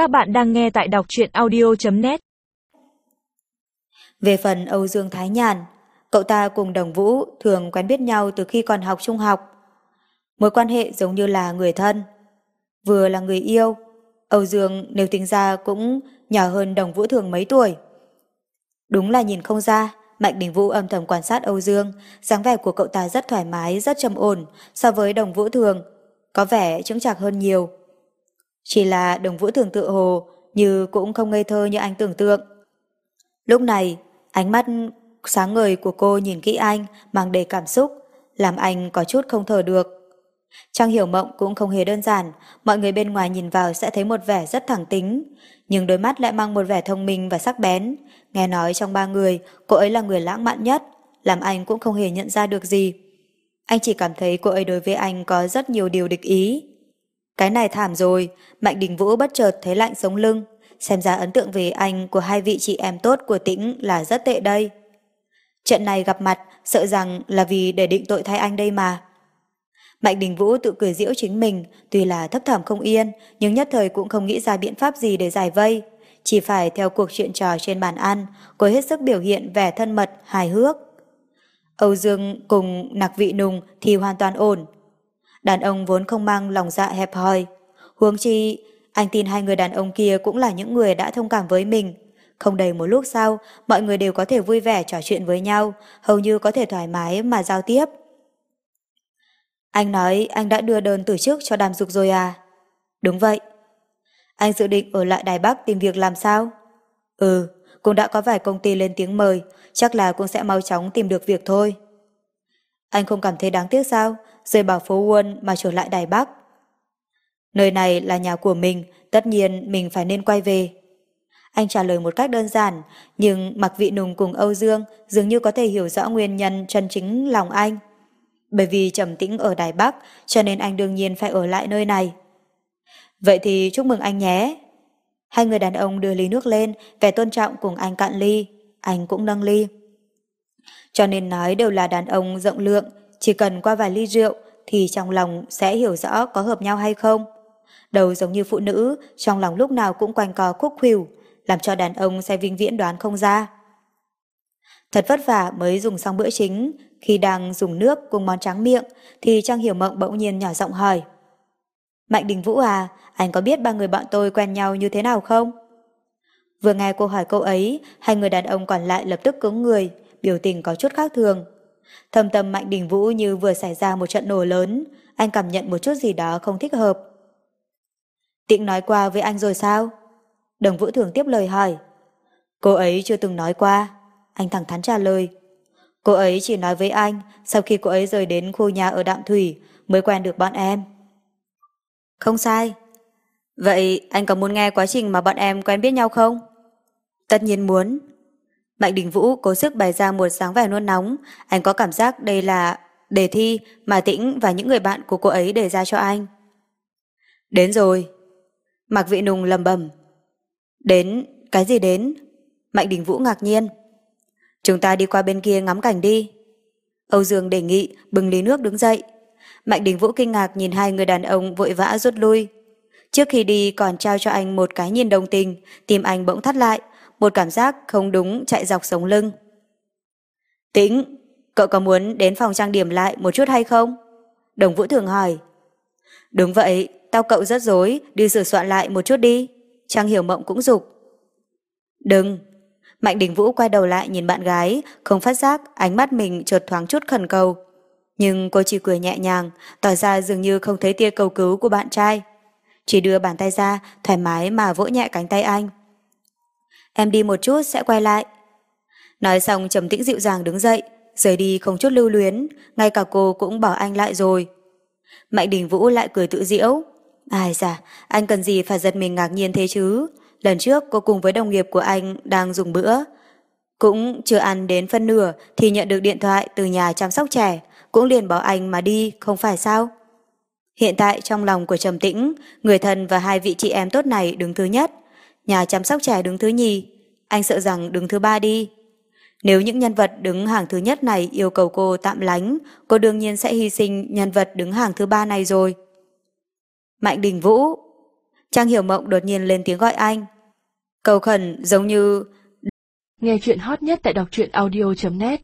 Các bạn đang nghe tại đọc truyện audio.net Về phần Âu Dương Thái Nhàn, cậu ta cùng Đồng Vũ thường quen biết nhau từ khi còn học trung học. Mối quan hệ giống như là người thân. Vừa là người yêu, Âu Dương nếu tính ra cũng nhỏ hơn Đồng Vũ thường mấy tuổi. Đúng là nhìn không ra, Mạnh Đình Vũ âm thầm quan sát Âu Dương, dáng vẻ của cậu ta rất thoải mái, rất trầm ổn so với Đồng Vũ thường, có vẻ chứng chạc hơn nhiều. Chỉ là Đồng Vũ thường tự hồ như cũng không ngây thơ như anh tưởng tượng. Lúc này, ánh mắt sáng ngời của cô nhìn kỹ anh mang đầy cảm xúc, làm anh có chút không thở được. Trang hiểu mộng cũng không hề đơn giản, mọi người bên ngoài nhìn vào sẽ thấy một vẻ rất thẳng tính, nhưng đôi mắt lại mang một vẻ thông minh và sắc bén. Nghe nói trong ba người, cô ấy là người lãng mạn nhất, làm anh cũng không hề nhận ra được gì. Anh chỉ cảm thấy cô ấy đối với anh có rất nhiều điều địch ý. Cái này thảm rồi, Mạnh Đình Vũ bất chợt thấy lạnh sống lưng, xem ra ấn tượng về anh của hai vị chị em tốt của tĩnh là rất tệ đây. Trận này gặp mặt, sợ rằng là vì để định tội thay anh đây mà. Mạnh Đình Vũ tự cười giễu chính mình, tuy là thấp thỏm không yên, nhưng nhất thời cũng không nghĩ ra biện pháp gì để giải vây. Chỉ phải theo cuộc chuyện trò trên bàn ăn, cố hết sức biểu hiện vẻ thân mật, hài hước. Âu Dương cùng nặc vị nùng thì hoàn toàn ổn. Đàn ông vốn không mang lòng dạ hẹp hòi. Huống chi, anh tin hai người đàn ông kia cũng là những người đã thông cảm với mình. Không đầy một lúc sau, mọi người đều có thể vui vẻ trò chuyện với nhau, hầu như có thể thoải mái mà giao tiếp. Anh nói anh đã đưa đơn từ chức cho đàm dục rồi à? Đúng vậy. Anh dự định ở lại Đài Bắc tìm việc làm sao? Ừ, cũng đã có vài công ty lên tiếng mời, chắc là cũng sẽ mau chóng tìm được việc thôi. Anh không cảm thấy đáng tiếc sao? Rời bảo phố Quân mà trở lại Đài Bắc. Nơi này là nhà của mình, tất nhiên mình phải nên quay về. Anh trả lời một cách đơn giản, nhưng Mặc Vị Nùng cùng Âu Dương dường như có thể hiểu rõ nguyên nhân chân chính lòng anh. Bởi vì trầm tĩnh ở Đài Bắc, cho nên anh đương nhiên phải ở lại nơi này. Vậy thì chúc mừng anh nhé. Hai người đàn ông đưa ly nước lên, vẻ tôn trọng cùng anh cạn ly, anh cũng nâng ly. Cho nên nói đều là đàn ông rộng lượng, chỉ cần qua vài ly rượu thì trong lòng sẽ hiểu rõ có hợp nhau hay không. Đầu giống như phụ nữ, trong lòng lúc nào cũng quanh co khúc khuỷu, làm cho đàn ông sẽ vinh viễn đoán không ra. Thật vất vả mới dùng xong bữa chính, khi đang dùng nước cùng món trắng miệng thì Trang Hiểu Mộng bỗng nhiên nhỏ giọng hỏi. Mạnh Đình Vũ à, anh có biết ba người bọn tôi quen nhau như thế nào không? Vừa nghe cô hỏi câu ấy, hai người đàn ông còn lại lập tức cứng người, biểu tình có chút khác thường. Thâm tâm Mạnh Đình Vũ như vừa xảy ra một trận nổ lớn, anh cảm nhận một chút gì đó không thích hợp. Tịnh nói qua với anh rồi sao? Đồng Vũ Thường tiếp lời hỏi. Cô ấy chưa từng nói qua. Anh thẳng thắn trả lời. Cô ấy chỉ nói với anh sau khi cô ấy rời đến khu nhà ở Đạm Thủy mới quen được bọn em. Không sai. Vậy anh có muốn nghe quá trình mà bọn em quen biết nhau không? Tất nhiên muốn. Mạnh Đình Vũ cố sức bày ra một dáng vẻ nôn nóng. Anh có cảm giác đây là đề thi mà Tĩnh và những người bạn của cô ấy đề ra cho anh. Đến rồi. Mạc Vị Nùng lầm bầm. Đến, cái gì đến? Mạnh Đình Vũ ngạc nhiên. Chúng ta đi qua bên kia ngắm cảnh đi. Âu Dương đề nghị, bừng ly nước đứng dậy. Mạnh Đình Vũ kinh ngạc nhìn hai người đàn ông vội vã rút lui. Trước khi đi còn trao cho anh một cái nhìn đồng tình, tim anh bỗng thắt lại, một cảm giác không đúng chạy dọc sống lưng. Tĩnh, cậu có muốn đến phòng trang điểm lại một chút hay không? Đồng Vũ thường hỏi. Đúng vậy, tao cậu rất dối, đi sửa soạn lại một chút đi. Trang Hiểu Mộng cũng dục. Đừng, Mạnh Đình Vũ quay đầu lại nhìn bạn gái, không phát giác ánh mắt mình chợt thoáng chút khẩn cầu. Nhưng cô chỉ cười nhẹ nhàng, tỏ ra dường như không thấy tia cầu cứu của bạn trai. Chỉ đưa bàn tay ra, thoải mái mà vỗ nhẹ cánh tay anh. Em đi một chút sẽ quay lại. Nói xong trầm tĩnh dịu dàng đứng dậy, rời đi không chút lưu luyến, ngay cả cô cũng bỏ anh lại rồi. Mạnh Đình Vũ lại cười tự diễu. Ai dạ, anh cần gì phải giật mình ngạc nhiên thế chứ? Lần trước cô cùng với đồng nghiệp của anh đang dùng bữa. Cũng chưa ăn đến phân nửa thì nhận được điện thoại từ nhà chăm sóc trẻ, cũng liền bỏ anh mà đi, không phải sao? Hiện tại trong lòng của Trầm Tĩnh, người thân và hai vị chị em tốt này đứng thứ nhất, nhà chăm sóc trẻ đứng thứ nhì, anh sợ rằng đứng thứ ba đi. Nếu những nhân vật đứng hàng thứ nhất này yêu cầu cô tạm lánh, cô đương nhiên sẽ hy sinh nhân vật đứng hàng thứ ba này rồi. Mạnh Đình Vũ Trang Hiểu Mộng đột nhiên lên tiếng gọi anh. Cầu khẩn giống như... Nghe chuyện hot nhất tại đọc truyện audio.net